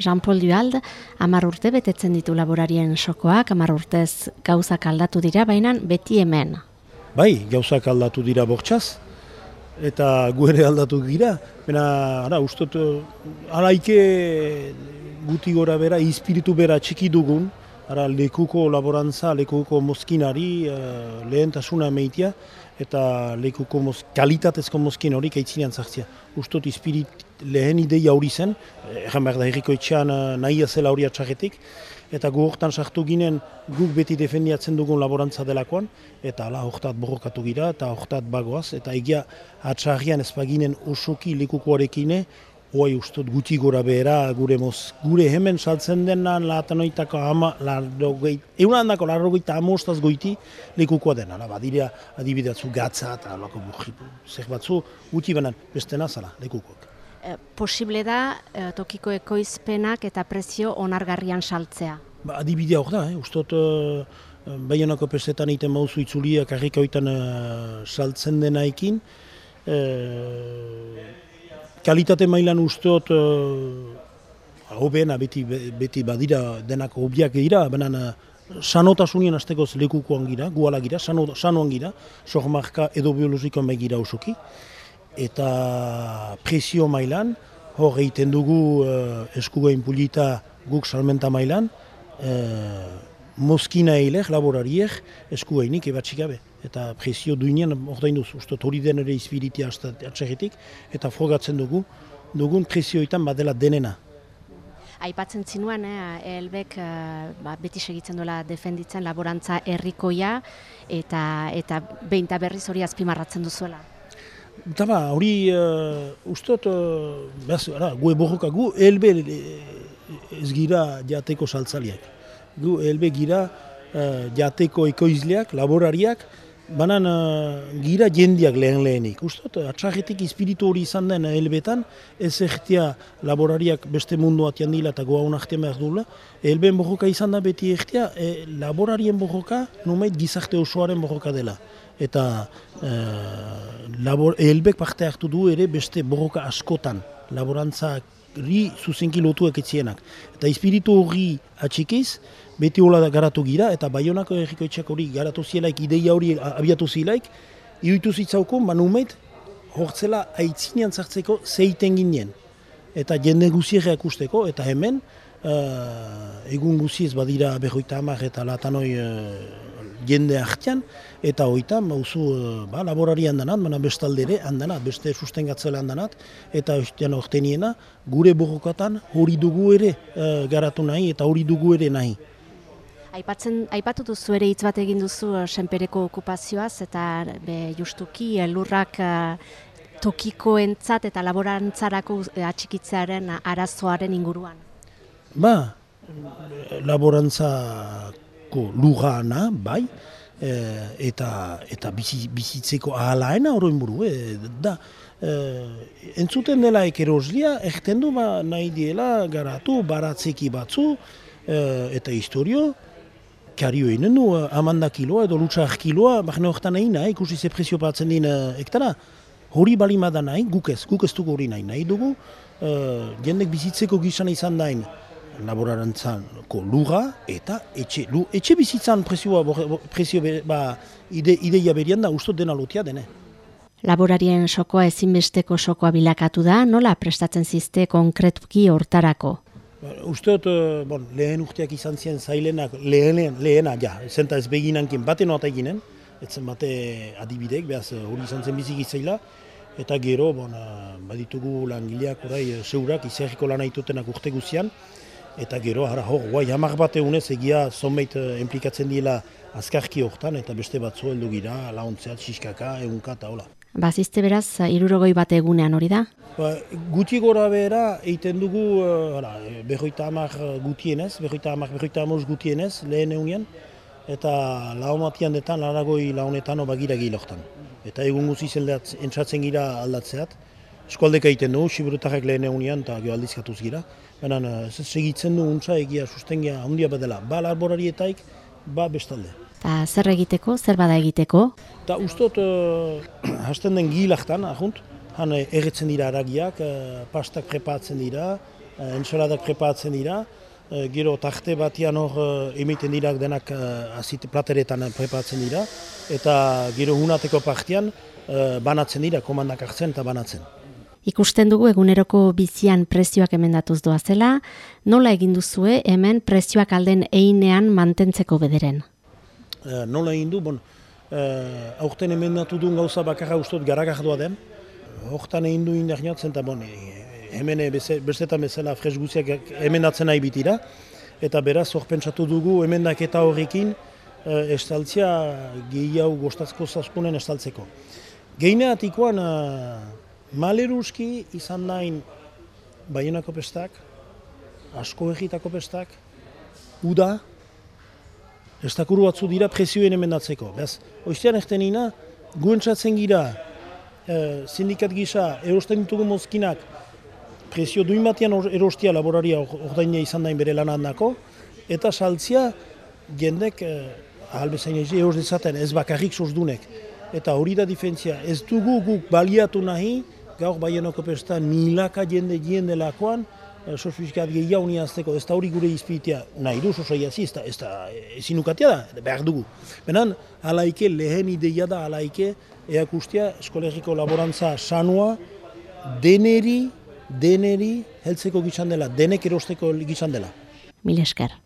Jean-Paul Duald, amar urte betetzen ditu laborarien sokoak, amar urtez gauzak aldatu dira, baina beti hemen. Bai, gauzak aldatu dira bortxaz, eta gu ere aldatu gira. Bena, ara, ustot, alaike guti gora bera, ispiritu bera txiki dugun, ara, lekuko laborantza, lekuko mozkinari uh, lehentasuna meitia, eta lekuko moz, kalitatezko mozkin hori kaitzinean zartzia. Ustot, ispirit lehen ideia hori zen, erran behar da herriko etxean uh, nahi zela hori atxarretik, eta gu hortan sartu ginen guk beti defendiatzen dugun laborantza delakoan, eta ala hortat borrokatu gira, eta hortat bagoaz, eta egia atxarrian ez baginen osoki lekukoarekine, Oai ustot guti gora behera, gure, moz, gure hemen saltzen dena latanoitako ama, larrogeit, egun handako larrogeita amostaz goiti lekukoa dena. Ara, badirea adibideatzu gatza eta lako. Zer batzu guti benan beste nazala lekukoak. E, posible da e, tokiko ekoizpenak eta prezio onargarrian saltzea? Ba, adibidea hor da, eh? ustot uh, baionako pestetan egiten mauzu itzulia karrikaoitan uh, saltzen denaikin. Uh, kalitate mailan usteot uh, hobena beti, beti badira denako hobiak dira, benen uh, sanotasunien aztekoz lekukoan gira, guala gira, sano, sanoan gira, sohmarka edo biologikoan bai gira osoki. Eta presio mailan, hor egiten dugu uh, eskugain pulita guk salmenta mailan, uh, mozkina eiler, laborariek, eskugainik ebatxik gabe eta presio duinean ordain duz, uste hori den ere izbiritia atxegetik, eta frogatzen dugu, dugun presioetan badela denena. Aipatzen zinuan, eh, elbek eh, ba, beti segitzen duela defenditzen laborantza herrikoia eta eta behinta berriz hori azpimarratzen duzuela. Eta ba, hori uh, ustot, uh, behaz, ara, gu eborroka, gu elbe ez gira jateko saltzaliak. Gu elbe gira uh, jateko ekoizleak, laborariak, banan uh, gira jendiak lehen lehenik. Ustot, atxarretik espiritu hori izan den helbetan, ez ertia laborariak beste mundu atian dila eta goa unartia behar duela. Helbeen bojoka izan da beti ertia, e, laborarien bojoka, numait gizarte osoaren bojoka dela. Eta uh, labor, helbek parte hartu du ere beste bojoka askotan, laborantzak ri zuzenki lotuak etzienak. Eta espiritu hori atxikiz, beti hola garatu gira, eta baionako erriko etxak hori garatu zielaik, ideia hori abiatu zielaik, iruditu zitzauko, manumeit, hortzela aitzinean zartzeko zeiten ginen. Eta jende guzierreak usteko, eta hemen, uh, egun guziez badira behoita hamar eta latanoi uh, jende hartian, eta hoita, mauzu, eh, ba, laborari handanat, baina bestaldere handanat, beste sustengatzele handanat, eta oiztean orteniena, gure borrokatan hori dugu ere uh, garatu nahi, eta hori dugu ere nahi. Aipatzen, aipatu duzu ere hitz bat egin duzu uh, senpereko okupazioaz, eta be, justuki lurrak uh, tokiko entzat eta laborantzarako atxikitzearen arazoaren inguruan. Ba, laborantzako lugana, bai, e, eta eta bizi, bizitzeko ahalaena horrein buru, e, da, e, entzuten dela ekeroslia, erten du ba, nahi diela garatu, baratzeki batzu, e, eta historio, kario egin du, amanda kiloa edo lutsak kiloa, bahne horretan nahi nahi, ikusi ze prezio batzen din ektara, hori balima da nahi, guk ez, guk ez dugu hori nahi, nahi dugu, uh, jendek bizitzeko gizan izan dain, laborarantzanko luga eta etxe, lu, etxe bizitzan prezioa, prezio ba, ide, ideia berian da ustot dena lotia dene. Laborarien sokoa ezinbesteko sokoa bilakatu da, nola prestatzen zizte konkretuki hortarako? Ba, Usteot, uh, bon, lehen urteak izan ziren zailenak, lehen, lehena, ja, zenta ez beginankin bate noata eginen, etzen bate adibidek, behaz hori izan zen bizik izaila, eta gero, bon, uh, baditugu langileak orai zeurak, izerriko lan aitutenak urte guzian, eta gero, hara hor, guai, hamar bat egunez egia zonbait uh, implikatzen diela azkarki hortan, eta beste batzu heldu gira, launtzeat, xiskaka, egunka eta hola. Bazizte beraz, irurogoi bat egunean hori da? Ba, guti gora behera, eiten dugu, uh, berroita hamar gutienez, berroita hamar, berroita hamar gutienez, lehen egunean, eta laumatian detan, laragoi launetan, obagira gilortan. Eta egun guzi zeldeat, entzatzen gira aldatzeat, eskualdeka egiten dugu, siburutarrak lehen egunean, eta geho aldizkatuz gira. Baina, ez segitzen du untza egia sustengia handia badela, ba larborarietaik, ba bestalde. Eta zer egiteko, zer bada egiteko? Eta ustot, uh, hasten den gilaktan, ahunt, han erretzen dira aragiak, uh, pastak prepatzen dira, uh, ensoladak prepatzen dira, uh, gero tarte batian hor uh, emiten dirak denak uh, azit plateretan prepatzen dira, eta gero hunateko partian uh, banatzen dira, komandak hartzen eta banatzen. Ikusten dugu eguneroko bizian prezioak emendatuz doa zela, nola egin duzue hemen prezioak alden einean mantentzeko bederen? Uh, nola egin du, bon, uh, aurten emendatu duen gauza bakarra ustot garagak den, hortan egin du indar eta bon, hemen bestetan bezala fres guziak emendatzen nahi bitira, eta beraz hor pentsatu dugu emendak eta horrekin uh, estaltzia gehiago gostazko zazkunen estaltzeko. Geineatikoan uh, maleruski izan nahin Baionako pestak, asko egitako pestak, uda, ez batzu dira prezioen emendatzeko. Bez, oiztean egten nina, guentzatzen gira, e, sindikat gisa, erosten ditugu mozkinak, prezio duin batean erostia laboraria ordaina izan dain bere lan handako, eta saltzia jendek, e, ahal bezain ez eros dezaten, ez bakarrik sozdunek. Eta hori da difentzia, ez dugu guk baliatu nahi, gaur baienoko pesta milaka jende jende lakoan, Eh, sosfiskat gehiago azteko, ez da hori gure izpitea nahi du sosai ez da, ez da ezinukatea da, behar dugu. Benan, alaike lehen ideia da, alaike eakustia eskolegiko laborantza sanua deneri, deneri heltzeko gizan dela, denek erosteko gizan dela. Mil esker.